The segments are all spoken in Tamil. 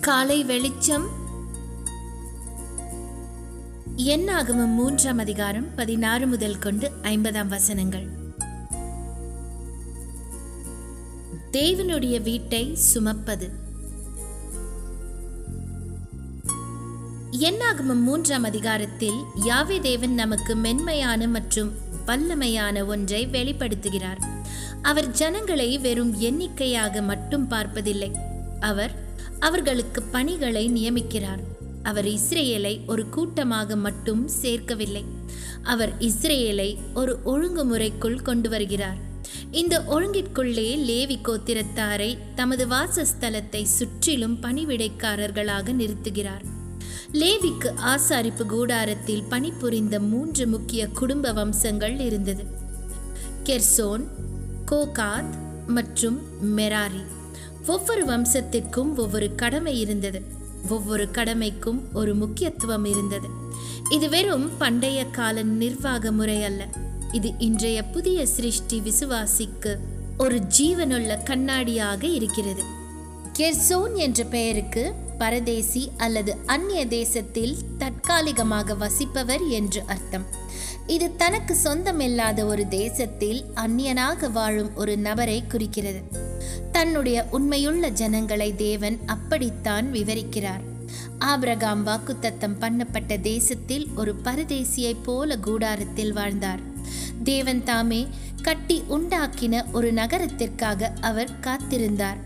காலை வெளிச்சம். எண்ணாகமம் மூன்றாம் அதிகாரம் பதினாறு முதல் கொண்டு ஐம்பதாம் வசனங்கள். தேவனுடைய வீட்டை சுமப்பது. எண்ணாகமம் மூன்றாம் அதிகாரத்தில் யாவே தேவன் நமக்கு மென்மையான மற்றும் வல்லமையான ஒன்றை வெளிப்படுத்துகிறார். அவர் ஜனங்களை வெறும் எண்ணிக்கையாக மட்டும் பார்ப்பதில்லை. அவர் அவர்களுக்கு பணிகளை நியமிக்கிறார். அவர் இஸ்ரேலை ஒரு கூட்டமாக மட்டும் சேர்க்கவில்லை. அவர் இஸ்ரேலை ஒரு ஒழுங்குமுறைக்குள் கொண்டு வருகிறார் இந்த ஒழுங்கிற்குள்ளே லேவி கோத்திரத்தாரை தமது வாசஸ்தலத்தை சுற்றிலும் பணிவிடைக்காரர்களாக நிறுத்துகிறார். லேவிக்கு ஆசாரிப்பு கூடாரத்தில் பணிபுரிந்த மூன்று முக்கிய குடும்ப வம்சங்கள் இருந்தது. கெர்சோன் கோகாத் மற்றும் மெராரி. ஒவ்வொரு வம்சத்திற்கும் ஒவ்வொரு கடமை இருந்தது. ஒவ்வொரு கடமைக்கும் ஒரு முக்கியத்துவம் இருந்தது. இது வெறும் பண்டைய கால நிர்வாக முறை அல்ல. இது இன்றைய புதிய சிருஷ்டி விசுவாசிக்கு ஒரு ஜீவனுள்ள கண்ணாடியாக இருக்கிறது. கெர்சோன் என்ற பெயருக்கு பரதேசி அல்லது அந்நிய தேசத்தில் தற்காலிகமாக வசிப்பவர் என்று அர்த்தம். இது தனக்கு சொந்தமில்லாத ஒரு தேசத்தில் அந்நியனாக வாழும் ஒரு நபரை குறிக்கிறது. தன்னுடைய உண்மையுள்ள ஜனங்களை தேவன் அப்படித்தான் விவரிக்கிறார். ஆபிரகாம் வாக்குத்தத்தம் பண்ணப்பட்ட தேசத்தில் ஒரு பரதேசியைப் போல கூடாரத்தில் வாழ்ந்தார். தேவன் தாமே கட்டி உண்டாக்கின ஒரு நகரத்திற்காக அவர் காத்திருந்தார்.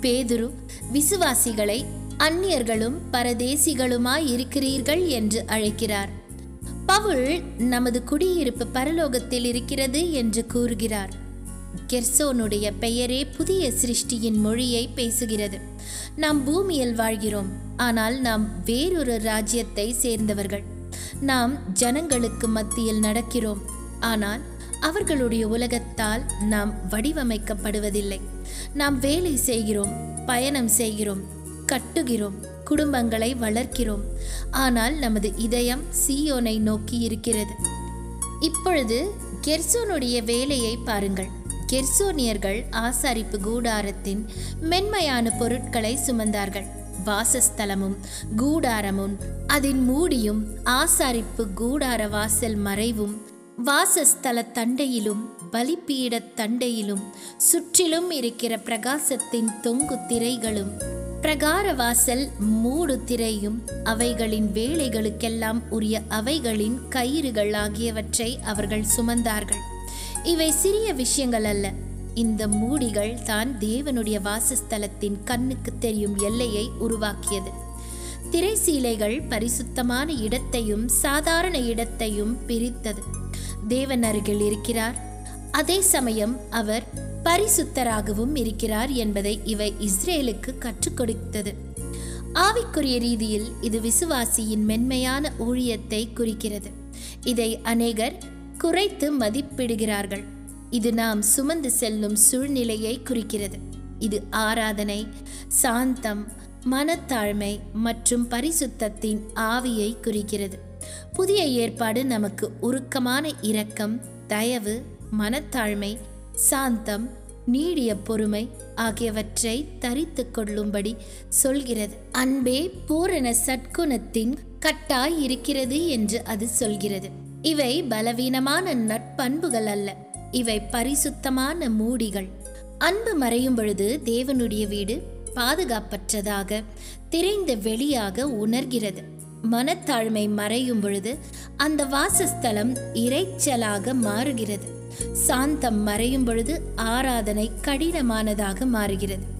பேதுரு விசுவாசிகளை அந்நியர்களும் பரதேசிகளுமாய் இருக்கிறீர்கள் என்று அழைக்கிறார். பவுல் நமது குடியிருப்பு பரலோகத்தில் இருக்கிறது என்று கூறுகிறார். கெர்சோனுடைய பெயரே புதிய சிருஷ்டியின் மொழியை பேசுகிறது. நாம் பூமியில் வாழ்கிறோம் ஆனால் நாம் வேறொரு ராஜ்யத்தை சேர்ந்தவர்கள். நாம் ஜனங்களுக்கு மத்தியில் நடக்கிறோம் ஆனால் அவர்களுடைய உலகத்தால் நாம் வடிவமைக்கப்படுவதில்லை. நாம் வேலை செய்கிறோம் பயணம் செய்கிறோம் கட்டுகிறோம் குடும்பங்களை வளர்க்கிறோம். ஆனால் நமது இதயம் சீயோனை நோக்கி இருக்கிறது. இப்பொழுது கெர்சோனுடைய வேலையை பாருங்கள். கெர்சோனியர்கள் ஆசாரிப்பு கூடாரத்தின் மென்மையான பொருட்களை சுமந்தார்கள். வாசஸ்தலமும் கூடாரமும் அதன் மூடியும் ஆசாரிப்பு கூடார வாசல் மறைவும் வாசஸ்தல தண்டையிலும் பலிப்பீட தண்டையிலும் சுற்றிலும் இருக்கிற பிரகாசத்தின் தொங்கு திரைகளும் பிரகார வாசல் மூடு திரையும் அவைகளின் வேலைகளுக்கெல்லாம் உரிய அவைகளின் கயிறுகள் ஆகியவற்றை அவர்கள் சுமந்தார்கள். இவை சிறிய விஷயங்கள் அல்ல. இந்த மூடிகள் தான் தேவனுடைய வாசஸ்தலத்தின் கண்ணுக்கு தெரியும் எல்லையை உருவாக்கியது. திரைசீலைகள் பரிசுத்தமான இடத்தையும் சாதாரண இடத்தையும் பிரித்தது. தேவன் அருகில் இருக்கிறார். அதே சமயம் அவர் பரிசுத்தராகவும் இருக்கிறார் என்பதை இவை இஸ்ரேலுக்கு கற்றுக் கொடுத்தது. ஆவிக்குரிய ரீதியில் இது விசுவாசியின் மென்மையான ஊழியத்தை குறிக்கிறது. இதை அநேகர் குறைத்து மதிப்பிடுகிறார்கள். இது நாம் சுமந்து செல்லும் சூழ்நிலையை குறிக்கிறது. இது ஆராதனை சாந்தம் மனத்தாழ்மை மற்றும் பரிசுத்தத்தின் ஆவியை குறிக்கிறது. புதிய ஏற்பாடு நமக்கு உருக்கமான இரக்கம் தயவு மனத்தாழ்மை சாந்தம் நீடிய பொறுமை ஆகியவற்றை தரித்து கொள்ளும்படி சொல்கிறது. அன்பே பூரண சட்குணத்தின் கட்டாய் இருக்கிறது என்று அது சொல்கிறது. இவை பலவீனமான நட்பண்புகள் அல்ல. இவை பரிசுத்தமான மூடிகள். அன்பு மறையும் பொழுது தேவனுடைய வீடு பாதுகாப்பற்றதாக திரைந்த வெளியாக உணர்கிறது. மனத்தாழ்மை மறையும் பொழுது அந்த வாசஸ்தலம் இறைச்சலாக மாறுகிறது. சாந்தம் மறையும் பொழுது ஆராதனை கடினமானதாக மாறுகிறது.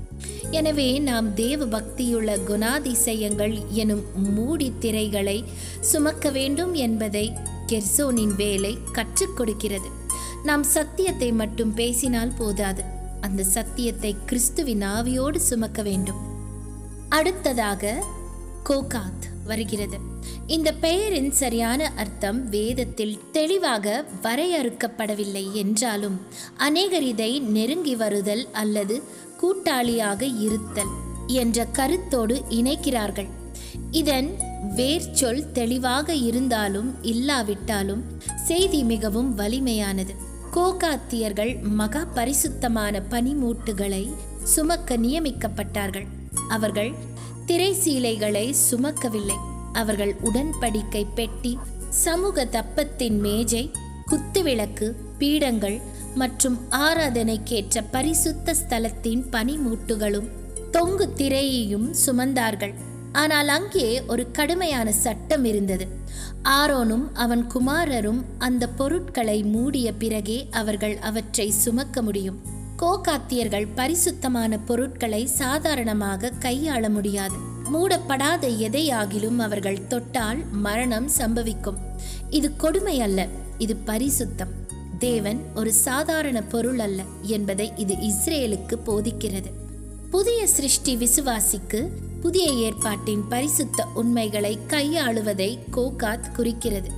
எனவே நாம் தேவ பக்தியுள்ள குணாதிசயங்கள் எனும் மூடி திரைகளை சுமக்க வேண்டும் என்பதை கெர்சோனின் வேலை கற்றுக் கொடுக்கிறது. நாம் சத்தியத்தை மட்டும் பேசினால் போதாது. அந்த சத்தியத்தை கிறிஸ்துவின் ஆவியோடு சுமக்க வேண்டும். அடுத்ததாக கோகாத் வருகிறது. இந்த பெயரின் சரியான அர்த்தம் வேதத்தில் தெளிவாக வரையறுக்கப்படவில்லை என்றாலும் அநேகர் இதை நெருங்கி வருதல் அல்லது கூட்டாளியாக இருத்தல் என்ற கருத்தோடு இணைக்கிறார்கள். இதன் வேர்ச்சொல் தெளிவாக இருந்தாலும் இல்லாவிட்டாலும் செய்தி மிகவும் வலிமையானது. கோகாத்தியர்கள் மகா பரிசுத்தமான பனிமூட்டுகளை சுமக்க நியமிக்கப்பட்டார்கள். அவர்கள் திரைசீலைகளை சுமக்கவில்லை. அவர்கள் உடன்படிக்கை பெட்டி சமூக தப்பத்தின் மேஜை குத்துவிளக்கு பீடங்கள் மற்றும் ஆராதனைக்கேற்ற பரிசுத்த ஸ்தலத்தின் பனிமூட்டுகளும் தொங்கு திரையையும் சுமந்தார்கள். ஆனால் அங்கே ஒரு கடுமையான சட்டம் இருந்தது. ஆரோனும் அவன் குமாரரும் அந்த பொருட்களை மூடிய பிறகே அவர்கள் அவற்றை சுமக்க முடியும். கோகாத்தியர்கள் பரிசுத்தமான பொருட்களை சாதாரணமாக கையாள முடியாது. மூடப்படாத எதையாகிலும் அவர்கள் தொட்டால் மரணம் சம்பவிக்கும். இது கொடுமை அல்ல இது பரிசுத்தம். தேவன் ஒரு சாதாரண பொருள் அல்ல என்பதை இது இஸ்ரேலுக்கு போதிக்கிறது. புதிய சிருஷ்டி விசுவாசிக்கு புதிய ஏற்பாட்டின் பரிசுத்த உண்மைகளை கையாளுவதை கோகாத் குறிக்கிறது.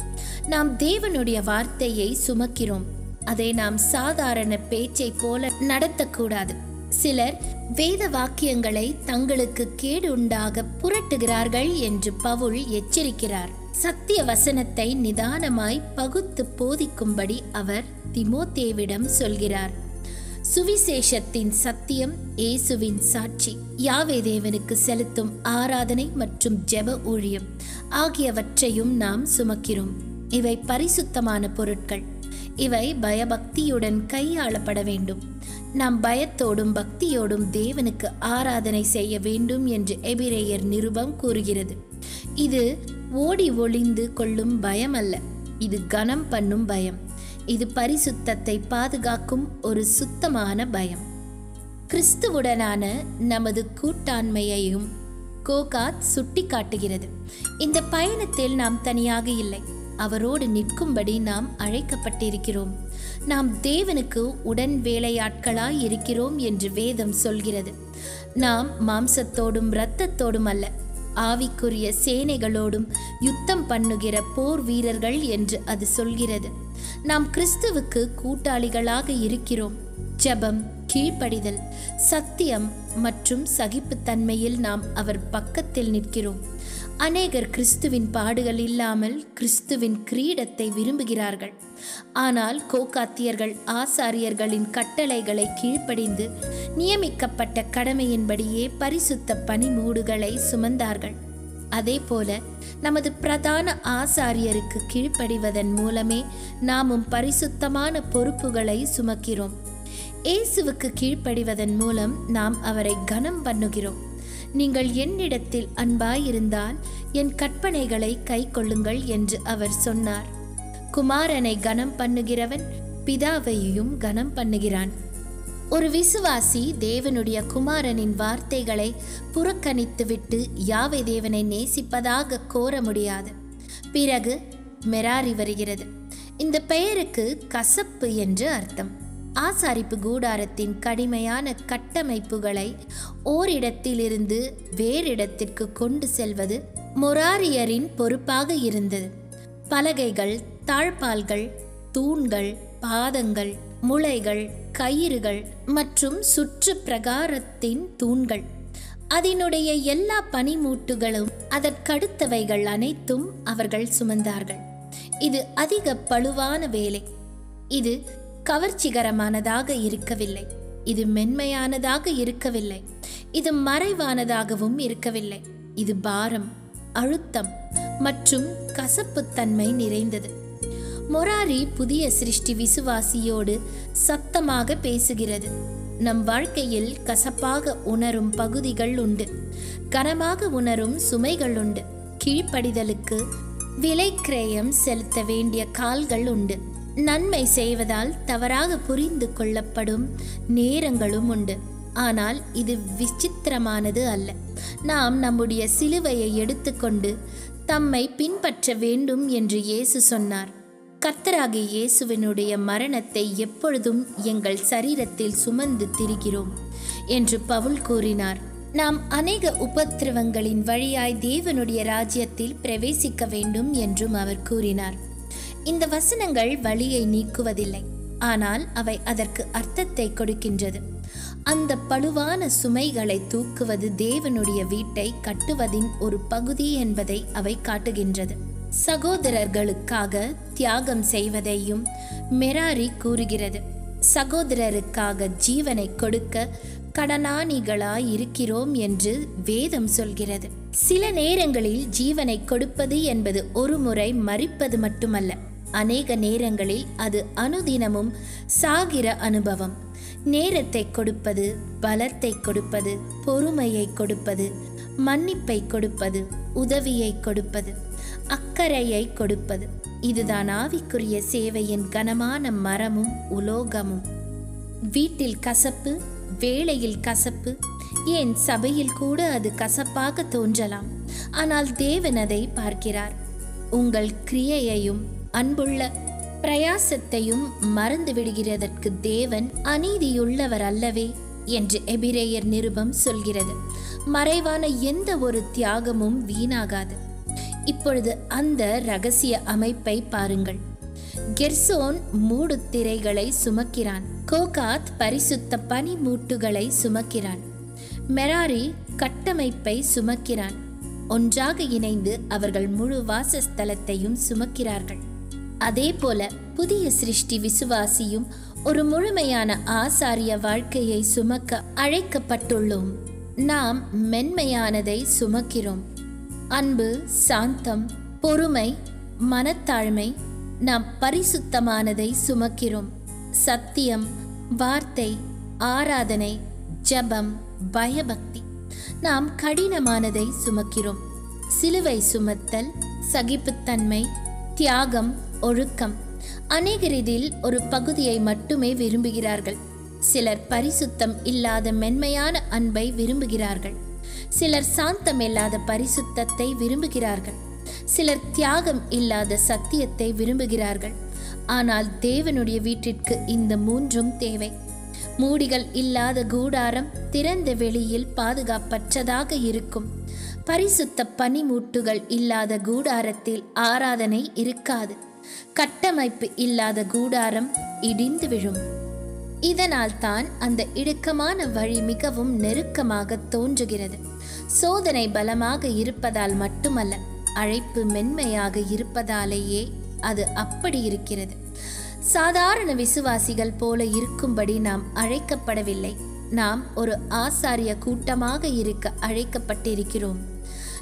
நாம் தேவனுடைய வார்த்தையை சுமக்கிறோம். அதை நாம் சாதாரண பேச்சை போல நடத்தக்கூடாது. சிலர் வேத வாக்கியங்களை தங்களுக்கு கேடு உண்டாக புரட்டுகிறார்கள் என்று பவுல் எச்சரிக்கிறார். சத்திய வசனத்தை நிதானமாய் பகுத்து போதிக்கும்படி அவர் திமோத்தேவிடம் சொல்கிறார். சுவிசேஷத்தின் சத்தியம் இயேசுவின் சாட்சி. யாவே தேவனுக்கு செலுத்தும் ஆராதனை மற்றும் ஜெப ஊழியம் ஆகியவற்றையும் நாம் சுமக்கிறோம். இவை பரிசுத்தமான பொருட்கள். இவை பயபக்தியுடன் கையாளப்பட வேண்டும். நாம் பயத்தோடும் பக்தியோடும் தேவனுக்கு ஆராதனை செய்ய வேண்டும் என்று எபிரேயர் நிருபம் கூறுகிறது. இது ஓடி ஒளிந்து கொள்ளும் பயம் அல்ல இது கனம் பண்ணும் பயம். இது பரிசுத்தத்தை பாதுகாக்கும் ஒரு சுத்தமான பயம். கிறிஸ்துவுடனான நமது கூட்டாண்மையையும் கோகாத் சுட்டி காட்டுகிறது இந்த பயணத்தில் நாம் தனியாக இல்லை. அவரோடு நிற்கும்படி நாம் அழைக்கப்பட்டிருக்கிறோம். நாம் தேவனுக்கு உடன் வேலையாட்களாய் இருக்கிறோம் என்று வேதம் சொல்கிறது. நாம் மாம்சத்தோடும் இரத்தத்தோடும் அல்ல ஆவிக்குரிய சேனைகளோடும் யுத்தம் பண்ணுகிற போர் வீரர்கள் என்று அது சொல்கிறது. நாம் கிறிஸ்துவுக்கு கூட்டாளிகளாக இருக்கிறோம். ஜெபம் கீழ்ப்படிதல் சத்தியம் மற்றும் சகிப்புத்தன்மையில் நாம் அவர் பக்கத்தில் நிற்கிறோம். அநேகர் கிறிஸ்துவின் பாடுகள் இல்லாமல் கிறிஸ்துவின் கிரீடத்தை விரும்புகிறார்கள். ஆனால் கோகாத்தியர்கள் ஆசாரியர்களின் கட்டளைகளை கீழ்ப்படிந்து நியமிக்கப்பட்ட கடமையின்படியே பரிசுத்த பனிமூடுகளை சுமந்தார்கள். அதே போல நமது பிரதான ஆசாரியருக்கு கீழ்ப்படிவதன் மூலமே நாமும் பரிசுத்தமான பொறுப்புகளை சுமக்கிறோம். இயேசுவுக்கு கீழ்ப்படிவதன் மூலம் நாம் அவரை கனம் பண்ணுகிறோம். நீங்கள் என்னிடத்தில் அன்பாயிருந்தால் என் கற்பனைகளை கை கொள்ளுங்கள் என்று அவர் சொன்னார். குமாரனை கனம் பண்ணுகிறவன் பிதாவையும் கனம் பண்ணுகிறான். ஒரு விசுவாசி தேவனுடைய குமாரனின் வார்த்தைகளை புறக்கணித்துவிட்டு யாவை தேவனை நேசிப்பதாக கோர முடியாது. பிறகு மெராரி வருகிறது. இந்த பெயருக்கு கசப்பு என்று அர்த்தம். ஆசாரிப்பு கூடாரத்தின் கடுமையான கட்டமைப்புகளை ஓரிடத்திலிருந்து வேறிடத்திற்கு கொண்டு செல்வது மொராரியரின் பொறுப்பாக இருந்தது. பலகைகள் தாழ்பால்கள் தூண்கள் பாதங்கள் முளைகள் கயிறுகள் மற்றும் சுற்று பிரகாரத்தின் தூண்கள். அதனுடைய எல்லா பனிமூட்டுகளும் அதற்கடுத்தவைகள் அனைத்தும் அவர்கள் சுமந்தார்கள். இது அதிக பழுவான வேலை. இது கவர்ச்சிகரமானதாக இருக்கவில்லை. இது மென்மையானதாக இருக்கவில்லை. இது மறைவானதாகவும் இருக்கவில்லை. இது பாரம் அழுத்தம் மற்றும் கசப்புத்தன்மை நிறைந்தது. மொராரி புதிய சிருஷ்டி விசுவாசியோடு சத்தமாக பேசுகிறது. நம் வாழ்க்கையில் கசப்பாக உணரும் பகுதிகள் உண்டு. கனமாக உணரும் சுமைகள் உண்டு. கீழ்ப்படிதலுக்கு விலை கிரயம் செலுத்த வேண்டிய கால்கள் உண்டு. நன்மை செய்வதால் தவறாக புரிந்து கொள்ளப்படும் நேரங்களும் உண்டு. ஆனால் இது விசித்திரமானது அல்ல. நாம் நம்முடைய சிலுவையை எடுத்துக்கொண்டு தம்மை பின்பற்ற வேண்டும் என்று இயேசு சொன்னார். கர்த்தராகிய இயேசுவினுடைய மரணத்தை எப்பொழுதும் எங்கள் சரீரத்தில் சுமந்து திரிகிறோம் என்று பவுல் கூறினார். நாம் அநேக உபத்திரவங்களின் வழியாய் தேவனுடைய ராஜ்யத்தில் பிரவேசிக்க வேண்டும் என்றும் அவர் கூறினார். இந்த வசனங்கள் வழியை நீக்குவதில்லை. ஆனால் அவை அதற்கு அர்த்தத்தை கொடுக்கின்றது. அந்த பழுவான சுமைகளை தூக்குவது தேவனுடைய வீட்டை கட்டுவதின் ஒரு பகுதி என்பதை அவை காட்டுகின்றது. சகோதரர்களுக்காக தியாகம் செய்வதையும் மெராரி கூறுகிறது. சகோதரருக்காக ஜீவனை கொடுக்க கடனானிகளாய் இருக்கிறோம் என்று வேதம் சொல்கிறது. சில நேரங்களில் ஜீவனை கொடுப்பது என்பது ஒரு முறை மறிப்பது மட்டுமல்ல. அநேக நேரங்களில் அது அனுதினமும் சாகிற அனுபவம். நேரத்தை கொடுப்பது பலத்தை கொடுப்பது பொறுமையை கொடுப்பது மன்னிப்பை கொடுப்பது உதவியை கொடுப்பது அக்கறையை கொடுப்பது. இதுதான் ஆவிக்குரிய சேவையின் கனமான மரமும் உலோகமும். வீட்டில் கசப்பு வேளையில் கசப்பு ஏன் சபையில் கூட அது கசப்பாக தோன்றலாம். ஆனால் தேவன் அதை பார்க்கிறார். உங்கள் கிரியையையும் அன்புள்ள பிரயாசத்தையும் மறந்து விடுகிறதற்கு தேவன் அநீதியுள்ளவர் அல்லவே என்று எபிரேயர் நிருபம் சொல்கிறது. மறைவான எந்த ஒரு தியாகமும் வீணாகாது. இப்பொழுது அந்த ரகசிய அமைப்பை பாருங்கள். கெர்சோன் மூடு திரைகளை சுமக்கிறான். கோகாத் பரிசுத்த பனி மூட்டுகளை சுமக்கிறான். மெராரி கட்டமைப்பை சுமக்கிறான். ஒன்றாக இணைந்து அவர்கள் முழு வாசஸ்தலத்தையும் சுமக்கிறார்கள். அதே போல புதிய சிருஷ்டி விசுவாசியும் ஒரு முழுமையான ஆசாரிய வாழ்க்கையை சுமக்க அழைக்கப்பட்டுள்ளோம். நாம் மென்மையானதை சுமக்கிறோம். அன்பு சாந்தம் பொறுமை மனத்தாழ்மை நாம் பரிசுத்தமானதை சுமக்கிறோம். சத்தியம் வார்த்தை ஆராதனை ஜபம் பயபக்தி நாம் கடினமானதை சுமக்கிறோம். சிலுவை சுமத்தல் சகிப்புத்தன்மை தியாகம் ஒழுக்கம் அநேக ரீதியில் ஒரு பகுதியை மட்டுமே விரும்புகிறார்கள். சிலர் பரிசுத்தம் இல்லாத மென்மையான அன்பை விரும்புகிறார்கள். சிலர் சாந்தம் இல்லாத பரிசுத்தத்தை விரும்புகிறார்கள். சிலர் தியாகம் இல்லாத சத்தியத்தை விரும்புகிறார்கள். ஆனால் தேவனுடைய வீட்டிற்கு இந்த மூன்றும் தேவை. மூடிகள் இல்லாத கூடாரம் திறந்த வெளியில் பாதுகாப்பற்றதாக இருக்கும். பரிசுத்த பனிமூட்டுகள் இல்லாத கூடாரத்தில் ஆராதனை இருக்காது. கட்டமைப்பு இல்லாத கூடாரம் இடிந்து விழும். இதனால் தான் அந்த இடுக்கமான வழி மிகவும் நெருக்கமாக தோன்றுகிறது. சோதனை பலமாக இருப்பதால் மட்டுமல்ல அழைப்பு மென்மையாக இருப்பதாலேயே அது அப்படி இருக்கிறது. சாதாரண விசுவாசிகள் போல இருக்கும்படி நாம் அழைக்கப்படவில்லை. நாம் ஒரு ஆசாரிய கூட்டமாக இருக்க அழைக்கப்பட்டிருக்கிறோம்.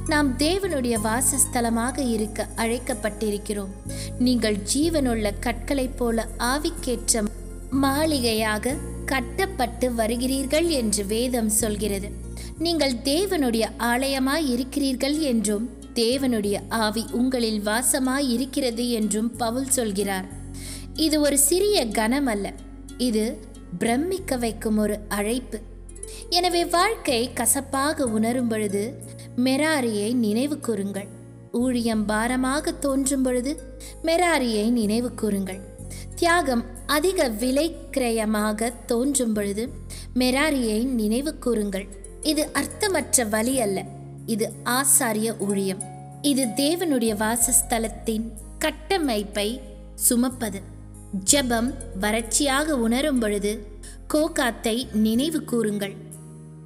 நாம் தேவனுடைய வாசஸ்தலமாக இருக்க அழைக்கப்பட்டிருக்கிறோம். நீங்கள் ஜீவனுள்ள கற்களைப் போல ஆவிக்கேற்ற மாளிகையாக கட்டப்பட்டு வருகிறீர்கள் என்று வேதம் சொல்கிறது. நீங்கள் தேவனுடைய ஆலயமாய் இருக்கிறீர்கள் என்றும் தேவனுடைய ஆவி உங்களில் வாசமாய் இருக்கிறது என்றும் பவுல் சொல்கிறார். இது ஒரு சிறிய கனம் அல்ல இது பிரமிக்க வைக்கும் ஒரு அழைப்பு. எனவே வாழ்க்கை கசப்பாக உணரும் பொழுது மெராரியை நினைவு கூறுங்கள். ஊழியம் பாரமாக தோன்றும் பொழுது மெராரியை நினைவு கூறுங்கள். தியாகம் அதிக விலை கிரயமாக தோன்றும் பொழுது மெராரியை நினைவு கூறுங்கள். இது அர்த்தமற்ற வழி அல்ல. இது ஆசாரிய ஊழியம். இது தேவனுடைய வாசஸ்தலத்தின் கட்டமைப்பை சுமப்பது. ஜெபம் வறட்சியாக உணரும் பொழுது கோகாத்தை நினைவு கூறுங்கள்.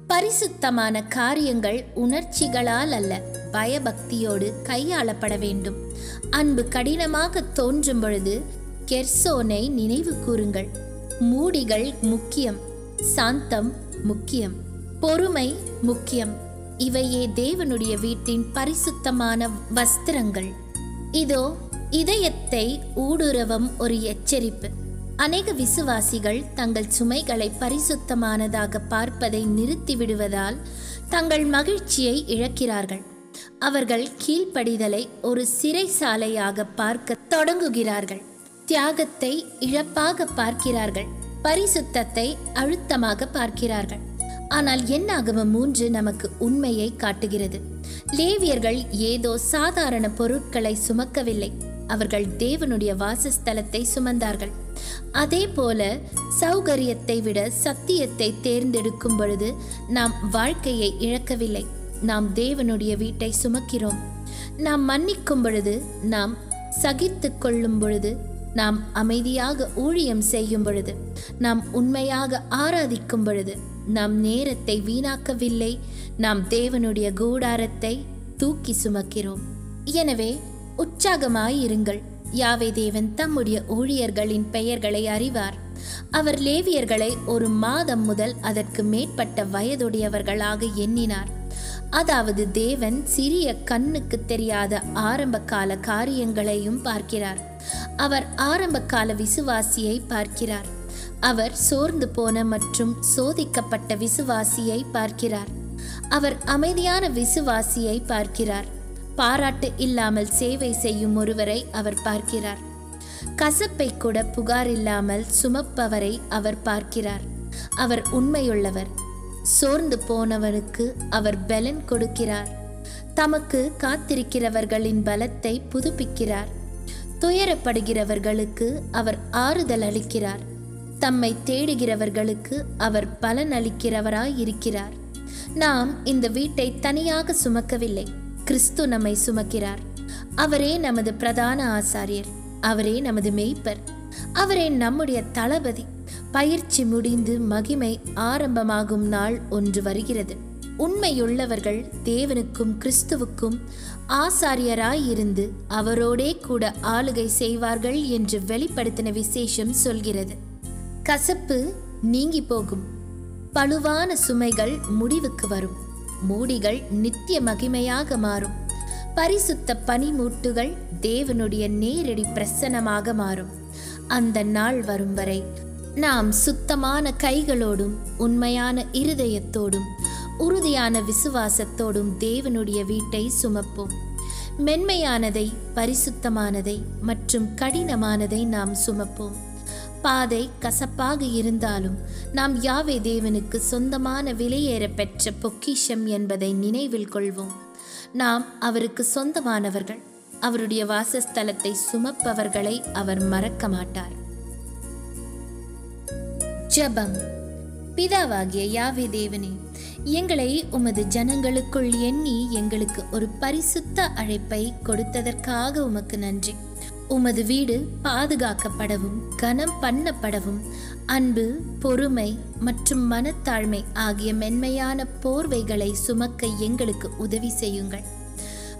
பரிசுத்தமான காரியங்கள் உணர்ச்சிகளால் அல்ல பயபக்தியோடு கையாளப்பட வேண்டும். அன்பு கடினமாக தோன்றும் பொழுது கெர்சோனை நினைவு கூறுங்கள். மூடிகள் முக்கியம் சாந்தம் முக்கியம் பொறுமை முக்கியம். இவையே தேவனுடைய வீட்டின் பரிசுத்தமான வஸ்திரங்கள். இதோ இதயத்தை ஊடுருவும் ஒரு எச்சரிப்பு. அநேக விசுவாசிகள் தங்கள் சுமைகளை பரிசுத்தமானதாக பார்ப்பதை நிறுத்திவிடுவதால் தங்கள் மகிழ்ச்சியை இழக்கிறார்கள். அவர்கள் கீழ்ப்படிதலை ஒரு சிறைசாலையாக பார்க்க தொடங்குகிறார்கள். தியாகத்தை இழப்பாக பார்க்கிறார்கள். பரிசுத்தத்தை அழுத்தமாக பார்க்கிறார்கள். ஆனால் என்னாகம மூன்று நமக்கு உண்மையை காட்டுகிறது. லேவியர்கள் ஏதோ சாதாரண பொருட்களை சுமக்கவில்லை. அவர்கள் தேவனுடைய வாசஸ்தலத்தை சுமந்தார்கள். அதே போல சௌகரியத்தை விட சத்தியத்தை தேர்ந்தெடுக்கும் பொழுது நாம் வாழ்க்கையை இழக்கவில்லை. நாம் தேவனுடைய வீட்டை சுமக்கிறோம். நாம் மன்னிக்கும் பொழுது நாம் சகித்து கொள்ளும் பொழுது நாம் அமைதியாக ஊழியம் செய்யும் பொழுது நாம் உண்மையாக ஆராதிக்கும் பொழுது நாம் நேரத்தை வீணாக்கவில்லை. நாம் தேவனுடைய கூடாரத்தை தூக்கி சுமக்கிறோம். எனவே உற்சாகமாயிருங்கள் யாவை தேவன் தம்முடைய ஊழியர்களின் பெயர்களை அறிவார். அவர் லேவியர்களை ஒரு மாதம் முதல் அதற்கு மேற்பட்ட வயதுடையவர்களாக எண்ணினார். அதாவது தேவன் சிறிய கண்ணுக்கு தெரியாத ஆரம்ப கால காரியங்களையும் பார்க்கிறார். அவர் ஆரம்ப கால விசுவாசியை பார்க்கிறார். அவர் சோர்ந்து போன மற்றும் சோதிக்கப்பட்ட விசுவாசியை பார்க்கிறார். அவர் அமைதியான விசுவாசியை பார்க்கிறார். பாராட்டு இல்லாமல் சேவை செய்யும் ஒருவரை அவர் பார்க்கிறார். கசப்பை கூட புகார் இல்லாமல் சுமப்பவரை அவர் பார்க்கிறார். அவர் உண்மையுள்ளவர். சோர்ந்து போனவனுக்கு அவர் பலன் கொடுக்கிறார். தமக்கு காத்திருக்கிறவர்களின் பலத்தை புதுப்பிக்கிறார். துயரப்படுகிறவர்களுக்கு அவர் ஆறுதல் அளிக்கிறார். தம்மை தேடுகிறவர்களுக்கு அவர் பலன் அளிக்கிறவராய் இருக்கிறார் நாம் இந்த வீட்டை தனியாக சுமக்கவில்லை. கிறிஸ்து நம்மை சுமக்கிறார். அவரே நமது பிரதான ஆசாரியர். அவரே நமது மெய்ப்பர். அவரே நம்முடைய தளபதி. பயிற்சி முடிந்து மகிமை ஆரம்பமாகும் நாள் ஒன்று வருகிறது. உண்மையுள்ளவர்கள் தேவனுக்கும் கிறிஸ்துவுக்கும் ஆசாரியராயிருந்து அவரோடே கூட ஆளுகை செய்வார்கள் என்று வெளிப்படுத்தின விசேஷம் சொல்கிறது. கசப்பு நீங்கி போகும். பழுவான சுமைகள் முடிவுக்கு வரும். மூடிகள் நித்திய மகிமையாக மாறும். பரிசுத்த பனிமூட்டுகள் தேவனுடைய நேரடி பிரசனமாக மாறும். அந்த நாள் வரும் வரை நாம் சுத்தமான கைகளோடும் உண்மையான இருதயத்தோடும் உறுதியான விசுவாசத்தோடும் தேவனுடைய வீட்டை சுமப்போம். மென்மையானதை பரிசுத்தமானதை மற்றும் கடினமானதை நாம் சுமப்போம். பாதை கசப்பாக இருந்தாலும் நாம் யாவே தேவனுக்கு சொந்தமான விலையேற பெற்ற பொக்கிஷம் என்பதை நினைவில் கொள்வோம். நாம் அவருக்கு சொந்தமானவர்கள். அவருடைய வாசஸ்தலத்தை சுமப்பவர்களை அவர் மறக்க மாட்டார். ஜபம். பிதாவாகிய யாவே தேவனே எங்களை உமது ஜனங்களுக்குள் எண்ணி எங்களுக்கு ஒரு பரிசுத்த அழைப்பை கொடுத்ததற்காக உமக்கு நன்றி. உமது வீடு பாதுகாக்கப்படவும் கனம் பண்ணப்படவும் அன்பு பொறுமை மற்றும் மனத்தாழ்மை ஆகிய மென்மையான போர்வைகளை சுமக்க எங்களுக்கு உதவி செய்யுங்கள்.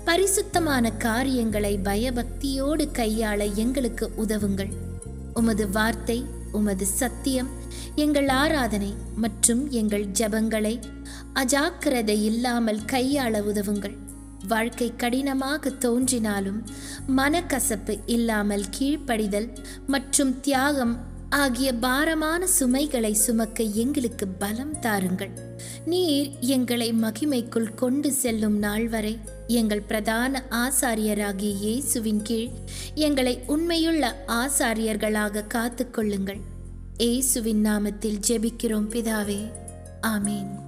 பரிசுத்தமான காரியங்களை பயபக்தியோடு கையாள எங்களுக்கு உதவுங்கள். உமது வார்த்தை உமது சத்தியம் எங்கள் ஆராதனை மற்றும் எங்கள் ஜெபங்களை அஜாக்கிரதை இல்லாமல் கையாள உதவுங்கள். வாழ்க்கை கடினமாக தோன்றினாலும் மனக்கசப்பு இல்லாமல் கீழ்ப்படிதல் மற்றும் தியாகம் ஆகிய பாரமான சுமைகளை சுமக்க எங்களுக்கு பலம் தாருங்கள். நீர் எங்களை மகிமைக்குள் கொண்டு செல்லும் நாள் வரை எங்கள் பிரதான ஆசாரியராகிய இயேசுவின் கீழ் எங்களை உண்மையுள்ள ஆசாரியர்களாக காத்துக்கொள்ளுங்கள் இயேசுவின் நாமத்தில் ஜெபிக்கிறோம் பிதாவே. ஆமீன்.